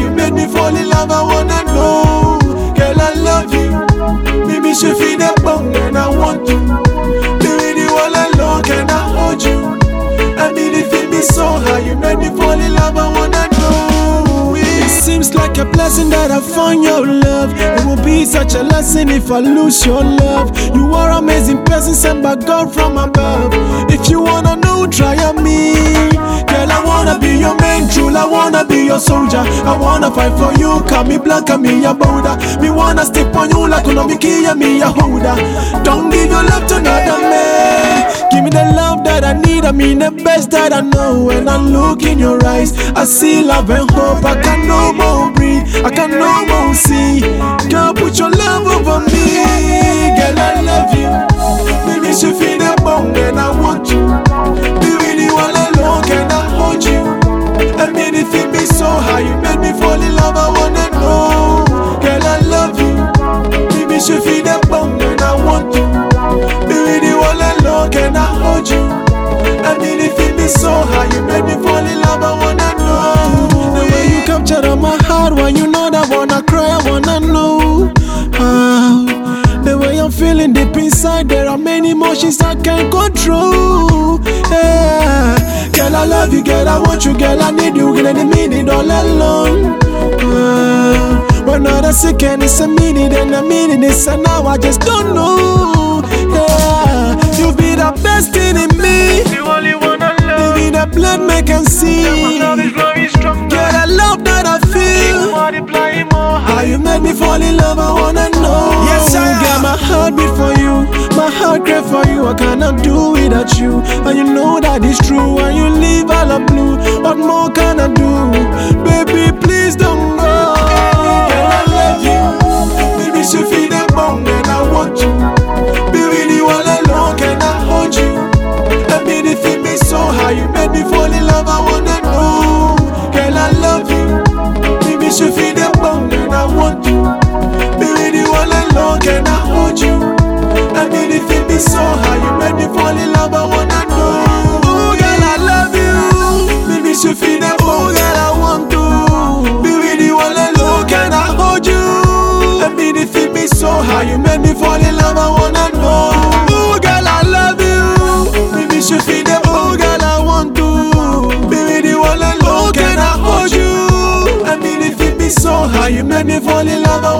you made me fall in love, I wanna know. Girl, I love you. Maybe she feel that bone and I want you. Doing you all alone, can I hold you? I mean, if it be so high. you made me fall in love, I wanna know. It seems like a blessing that I found your love. It will be such a lesson if I lose your love. You are amazing person sent by God from above. If you wanna know try on me. Girl, I wanna be your man, true. I wanna be your soldier. I wanna fight for you. Call me blanca, me a boulder. Me wanna step on you like Unomiki, me a holder. Don't give your love to another man. Give me the love that I need. I mean the best that I know. When I look in your eyes, I see love and hope. I can no more breathe. I can no more see. High, you made me fall in love. I wanna know. The way you capture my heart when you know that wanna cry, I wanna know. Ah, the way I'm feeling deep inside, there are many emotions I can't control. Yeah. Girl, I love you, girl, I want you, girl, I need you, girl, I need it all alone. Ah, when others say can it's a minute and a minute, it's and now I just don't know. Yeah, you be the best thing in me. Made me fall in love, I wanna know. Yes, sir. Got my heart beat for you, my heart crave for you. I cannot do without you, and you know that it's true. And you leave all of blue. What more can I do, baby? Please so high. You made me fall in love. I wanna know. Oh girl, I love you. Feel that. Oh girl, I want to. Can I hold you? So high, you me fall in love. I wanna know. Oh girl, I love you. Feel that. Oh girl, I want to. Can I hold you? So high, you made me fall in love. I